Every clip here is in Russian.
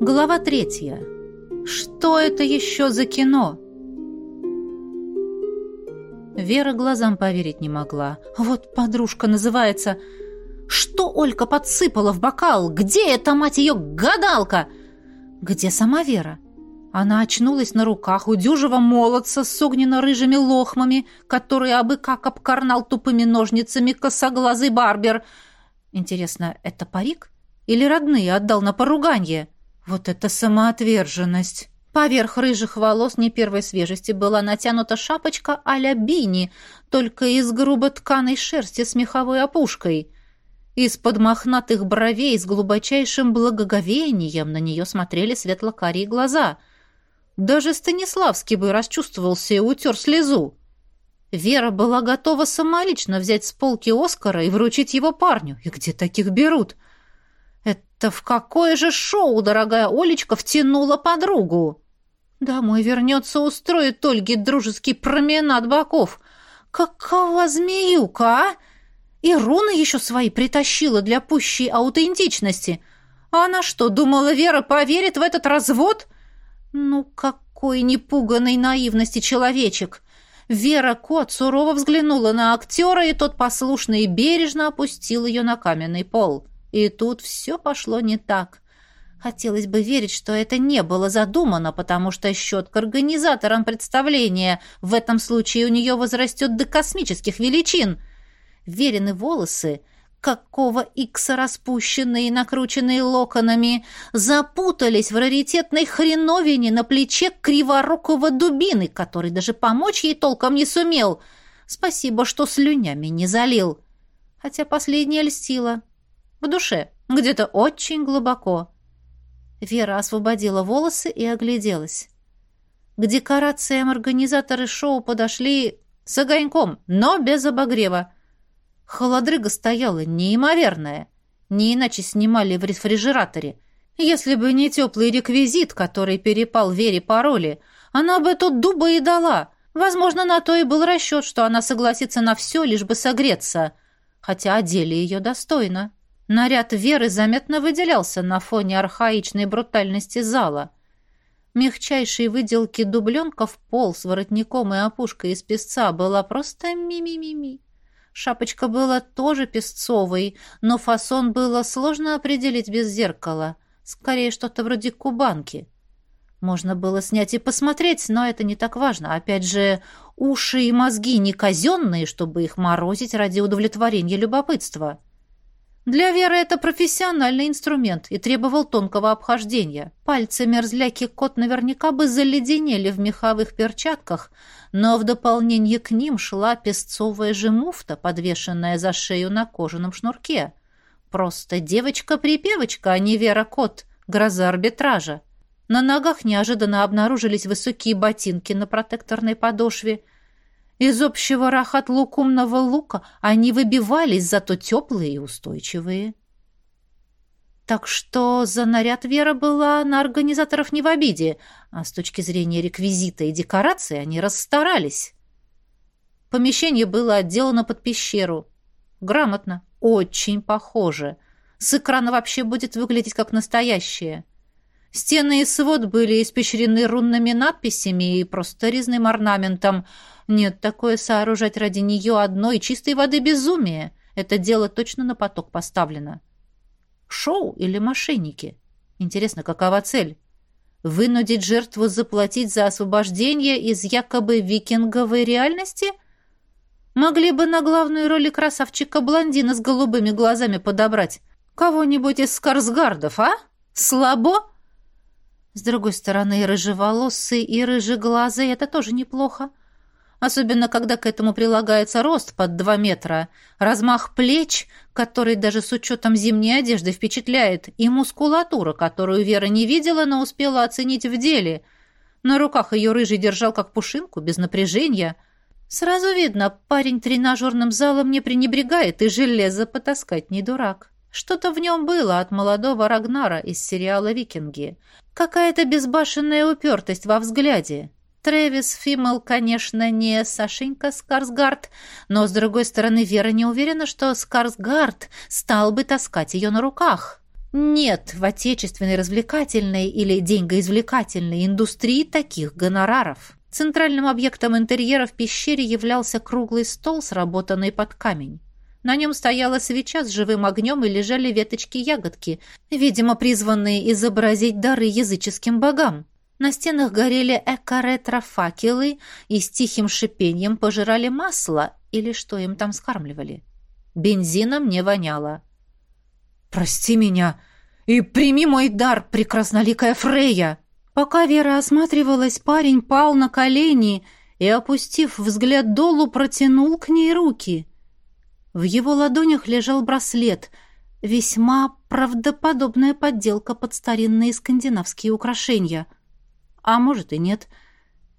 Глава третья. Что это еще за кино? Вера глазам поверить не могла. Вот подружка называется... Что Олька подсыпала в бокал? Где эта, мать ее, гадалка? Где сама Вера? Она очнулась на руках у дюжего молодца с огненно-рыжими лохмами, которые абы как обкарнал тупыми ножницами косоглазый барбер. Интересно, это парик? Или родные отдал на поруганье? Вот это самоотверженность! Поверх рыжих волос не первой свежести была натянута шапочка а-ля бини, только из грубо тканой шерсти с меховой опушкой. Из-под мохнатых бровей с глубочайшим благоговением на нее смотрели светло-карие глаза. Даже Станиславский бы расчувствовался и утер слезу. Вера была готова самолично взять с полки Оскара и вручить его парню. И где таких берут? Это в какое же шоу, дорогая Олечка, втянула подругу? Домой вернется, устроит Ольге дружеский променад боков. Какова змеюка, а? И руны еще свои притащила для пущей аутентичности. А она что, думала, Вера поверит в этот развод? Ну, какой непуганной наивности человечек! Вера Кот сурово взглянула на актера, и тот послушно и бережно опустил ее на каменный пол. И тут все пошло не так. Хотелось бы верить, что это не было задумано, потому что счет к организаторам представления в этом случае у нее возрастет до космических величин. Верены волосы, какого икса распущенные и накрученные локонами, запутались в раритетной хреновине на плече криворукого дубины, который даже помочь ей толком не сумел. Спасибо, что слюнями не залил. Хотя последняя льстила. В душе, где-то очень глубоко. Вера освободила волосы и огляделась. К декорациям организаторы шоу подошли с огоньком, но без обогрева. Холодрыга стояла неимоверная. Не иначе снимали в рефрижераторе. Если бы не теплый реквизит, который перепал Вере пароли, она бы тут дуба и дала. Возможно, на то и был расчет, что она согласится на все, лишь бы согреться. Хотя одели ее достойно. Наряд Веры заметно выделялся на фоне архаичной брутальности зала. Мягчайшей выделки дубленка в пол с воротником и опушкой из песца была просто ми-ми-ми-ми. Шапочка была тоже песцовой, но фасон было сложно определить без зеркала. Скорее, что-то вроде кубанки. Можно было снять и посмотреть, но это не так важно. Опять же, уши и мозги не казенные, чтобы их морозить ради удовлетворения любопытства. Для Веры это профессиональный инструмент и требовал тонкого обхождения. Пальцы мерзляки кот наверняка бы заледенели в меховых перчатках, но в дополнение к ним шла песцовая же муфта, подвешенная за шею на кожаном шнурке. Просто девочка-припевочка, а не Вера-кот, гроза арбитража. На ногах неожиданно обнаружились высокие ботинки на протекторной подошве – из общего рахат-лукумного лука они выбивались, зато теплые и устойчивые. Так что за наряд Вера была на организаторов не в обиде, а с точки зрения реквизита и декорации они расстарались. Помещение было отделано под пещеру. Грамотно, очень похоже. С экрана вообще будет выглядеть как настоящее. Стены и свод были испещрены рунными надписями и просто резным орнаментом — нет, такое сооружать ради нее одной чистой воды безумие. Это дело точно на поток поставлено. Шоу или мошенники? Интересно, какова цель? Вынудить жертву заплатить за освобождение из якобы викинговой реальности? Могли бы на главную роль красавчика-блондина с голубыми глазами подобрать. Кого-нибудь из Скарсгардов, а? Слабо? С другой стороны, рыжеволосый, и рыжеглазый — это тоже неплохо особенно когда к этому прилагается рост под два метра, размах плеч, который даже с учетом зимней одежды впечатляет, и мускулатура, которую Вера не видела, но успела оценить в деле. На руках ее рыжий держал как пушинку, без напряжения. Сразу видно, парень тренажерным залом не пренебрегает и железо потаскать не дурак. Что-то в нем было от молодого Рагнара из сериала «Викинги». Какая-то безбашенная упертость во взгляде. Трэвис Фиммел, конечно, не Сашенька Скарсгард, но, с другой стороны, Вера не уверена, что Скарсгард стал бы таскать ее на руках. Нет в отечественной развлекательной или деньгоизвлекательной индустрии таких гонораров. Центральным объектом интерьера в пещере являлся круглый стол, сработанный под камень. На нем стояла свеча с живым огнем и лежали веточки-ягодки, видимо, призванные изобразить дары языческим богам. На стенах горели эко-ретро-факелы и с тихим шипением пожирали масло или что им там скармливали. Бензином не воняло. «Прости меня и прими мой дар, прекрасноликая Фрея!» Пока Вера осматривалась, парень пал на колени и, опустив взгляд долу, протянул к ней руки. В его ладонях лежал браслет, весьма правдоподобная подделка под старинные скандинавские украшения. А может и нет.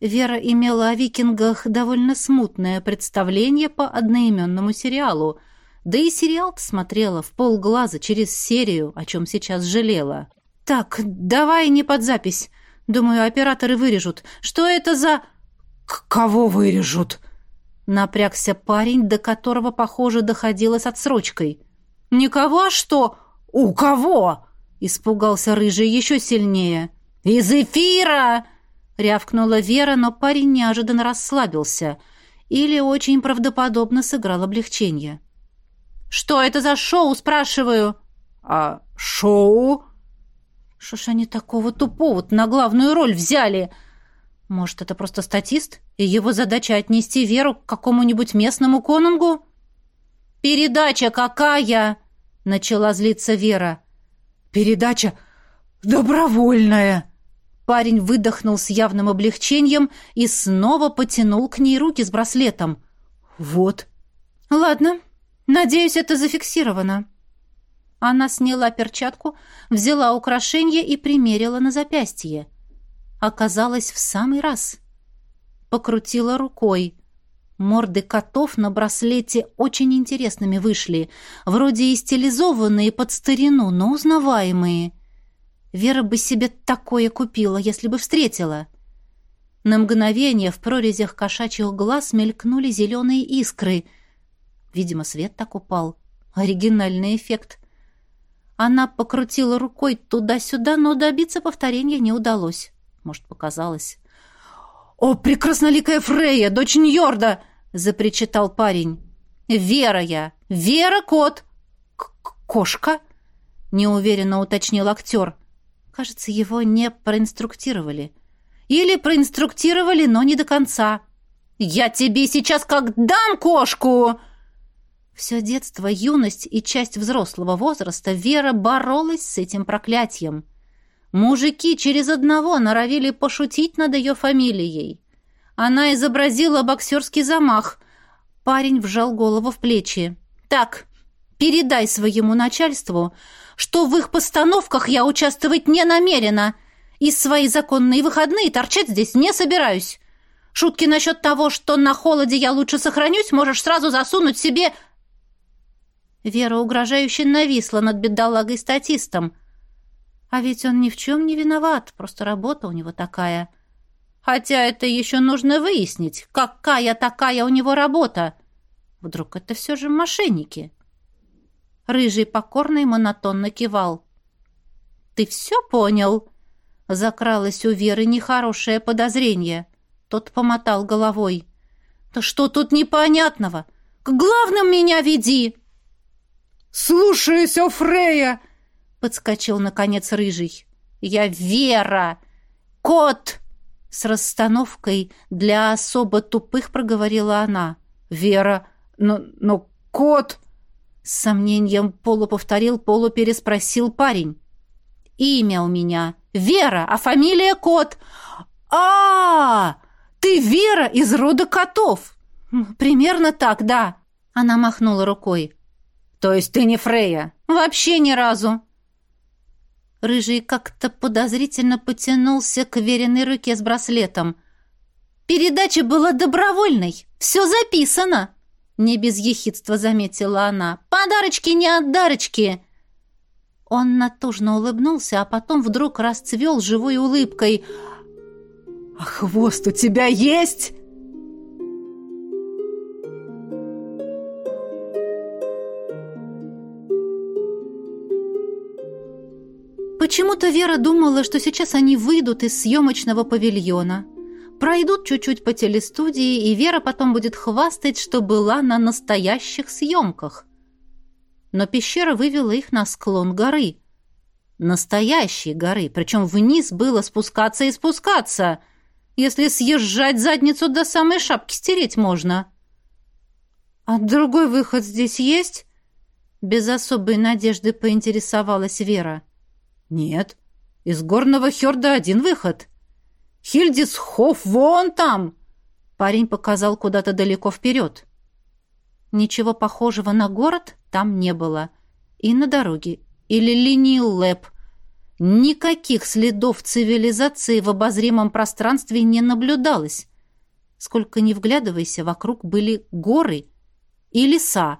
Вера имела о викингах довольно смутное представление по одноименному сериалу, да и сериал смотрела в полглаза через серию, о чем сейчас жалела. «Так, давай не под запись. Думаю, операторы вырежут. Что это за...» К «Кого вырежут?» Напрягся парень, до которого, похоже, доходило с отсрочкой. «Никого, а что? У кого?» Испугался рыжий еще сильнее. «Из эфира!» Рявкнула Вера, но парень неожиданно расслабился. Или очень правдоподобно сыграл облегчение. «Что это за шоу, спрашиваю?» «А шоу?» Что ж они такого тупого на главную роль взяли? Может, это просто статист, и его задача отнести Веру к какому-нибудь местному конунгу? «Передача какая?» — начала злиться Вера. «Передача добровольная!» Парень выдохнул с явным облегчением и снова потянул к ней руки с браслетом. «Вот». «Ладно, надеюсь, это зафиксировано». Она сняла перчатку, взяла украшение и примерила на запястье. Оказалось в самый раз. Покрутила рукой. Морды котов на браслете очень интересными вышли, вроде и стилизованные под старину, но узнаваемые. Вера бы себе такое купила, если бы встретила. На мгновение в прорезях кошачьих глаз мелькнули зеленые искры. Видимо, свет так упал. Оригинальный эффект. Она покрутила рукой туда-сюда, но добиться повторения не удалось. Может, показалось. «О, прекрасноликая Фрея, дочь Ньорда!» — запричитал парень. «Вера я! Вера, кот!» К «Кошка?» — неуверенно уточнил актер. Кажется, его не проинструктировали. Или проинструктировали, но не до конца. «Я тебе сейчас как дам кошку!» Все детство, юность и часть взрослого возраста Вера боролась с этим проклятием. Мужики через одного норовили пошутить над ее фамилией. Она изобразила боксерский замах. Парень вжал голову в плечи. «Так, передай своему начальству, что в их постановках я участвовать не намерена и свои законные выходные торчать здесь не собираюсь. Шутки насчет того, что на холоде я лучше сохранюсь, можешь сразу засунуть себе Вера угрожающе нависла над бедолагой-статистом. А ведь он ни в чем не виноват, просто работа у него такая. Хотя это еще нужно выяснить, какая такая у него работа. Вдруг это все же мошенники? Рыжий покорный монотонно кивал. «Ты все понял?» Закралось у Веры нехорошее подозрение. Тот помотал головой. «Да что тут непонятного? К главным меня веди!» «Слушаюсь, о Фрея!» — подскочил, наконец, рыжий. «Я Вера! Кот!» С расстановкой для особо тупых проговорила она. «Вера! Но, но кот!» С сомнением полуповторил, полупереспросил парень. «Имя у меня Вера, а фамилия Кот!» а, -а, -а Ты Вера из рода котов!» «Примерно так, да!» Она махнула рукой. «То есть ты не Фрея?» «Вообще ни разу!» Рыжий как-то подозрительно потянулся к веренной руке с браслетом. «Передача была добровольной. Все записано!» Не без ехидства заметила она. «Подарочки не отдарочки!» Он натужно улыбнулся, а потом вдруг расцвел живой улыбкой. «А хвост у тебя есть?» Почему-то Вера думала, что сейчас они выйдут из съемочного павильона, пройдут чуть-чуть по телестудии, и Вера потом будет хвастать, что была на настоящих съемках. Но пещера вывела их на склон горы. Настоящей горы, причем вниз было спускаться и спускаться. Если съезжать задницу до самой шапки стереть можно. «А другой выход здесь есть?» Без особой надежды поинтересовалась Вера. «Нет, из горного хёрда один выход. Хильдисхоф вон там!» Парень показал куда-то далеко вперед. Ничего похожего на город там не было. И на дороге, или линии ЛЭП. Никаких следов цивилизации в обозримом пространстве не наблюдалось. Сколько ни вглядывайся, вокруг были горы и леса,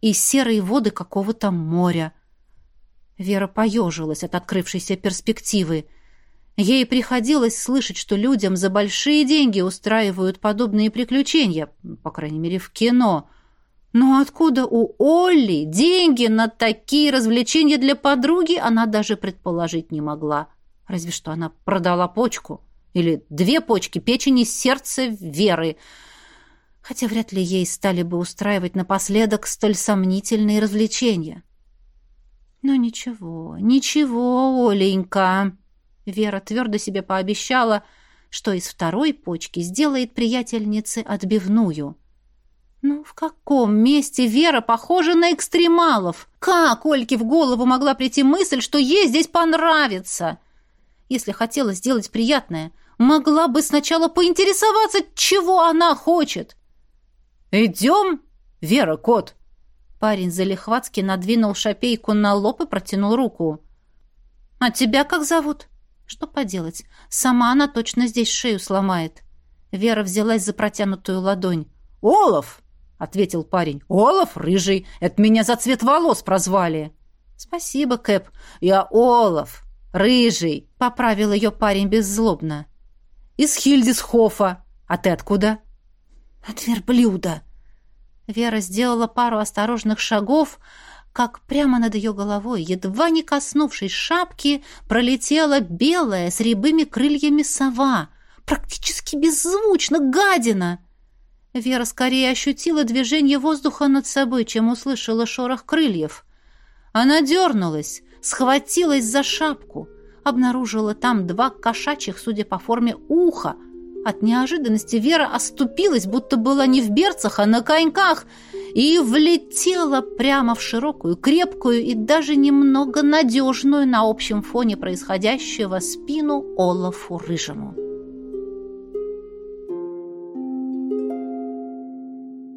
и серые воды какого-то моря. Вера поежилась от открывшейся перспективы. Ей приходилось слышать, что людям за большие деньги устраивают подобные приключения, по крайней мере, в кино. Но откуда у Олли деньги на такие развлечения для подруги, она даже предположить не могла. Разве что она продала почку. Или две почки печени сердца Веры — хотя вряд ли ей стали бы устраивать напоследок столь сомнительные развлечения. Но ничего, ничего, Оленька. Вера твердо себе пообещала, что из второй почки сделает приятельнице отбивную. Ну, в каком месте Вера похожа на экстремалов? Как Ольке в голову могла прийти мысль, что ей здесь понравится? Если хотела сделать приятное, могла бы сначала поинтересоваться, чего она хочет. «Идем, Вера, кот!» Парень залихватски надвинул шапейку на лоб и протянул руку. «А тебя как зовут?» «Что поделать? Сама она точно здесь шею сломает». Вера взялась за протянутую ладонь. «Олаф!» — ответил парень. «Олаф рыжий. Это меня за цвет волос прозвали». «Спасибо, Кэп. Я Олаф. Рыжий», — поправил ее парень беззлобно. «Из Хильдисхофа. А ты откуда?» «От верблюда!» Вера сделала пару осторожных шагов, как прямо над ее головой, едва не коснувшись шапки, пролетела белая с рябыми крыльями сова. Практически беззвучно, гадина! Вера скорее ощутила движение воздуха над собой, чем услышала шорох крыльев. Она дернулась, схватилась за шапку, обнаружила там два кошачьих, судя по форме, уха — от неожиданности Вера оступилась, будто была не в берцах, а на коньках, и влетела прямо в широкую, крепкую и даже немного надежную на общем фоне происходящего спину Олафу Рыжему.